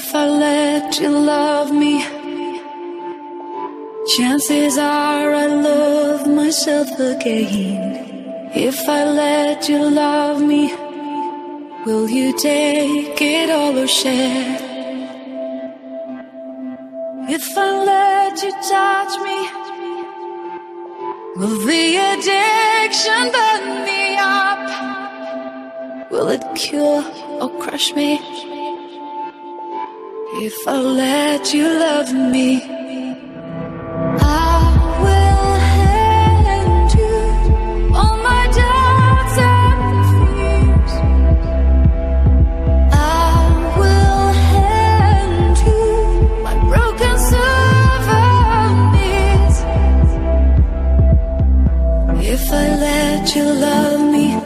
If I let you love me, chances are I love myself again. If I let you love me, will you take it all or share? If I let you touch me, will the addiction burn me up? Will it cure or crush me? If I let you love me, I will hand you all my doubts and fears. I will hand you my broken souvenirs. If I let you love me,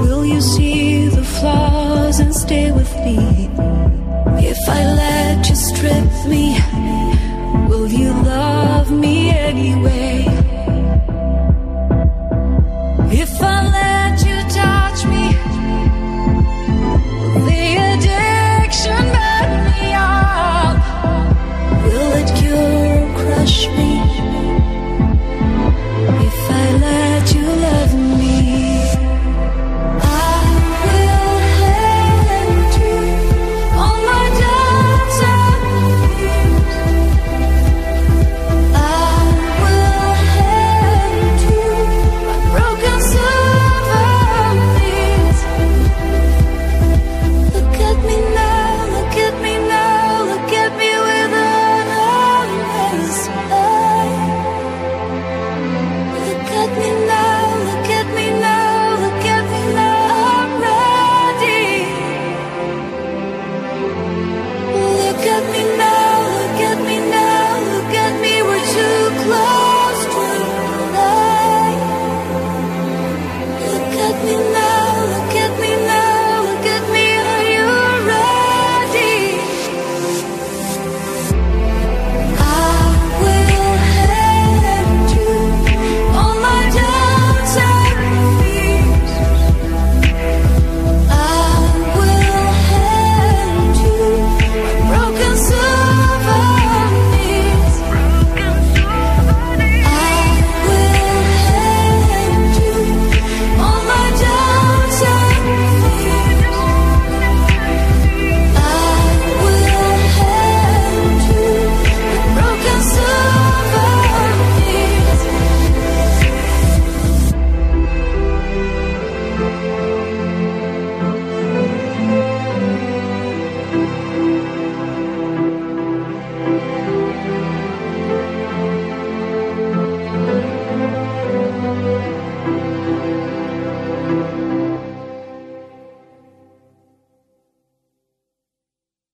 will you see the flaws and stay with me? If I let you strip me,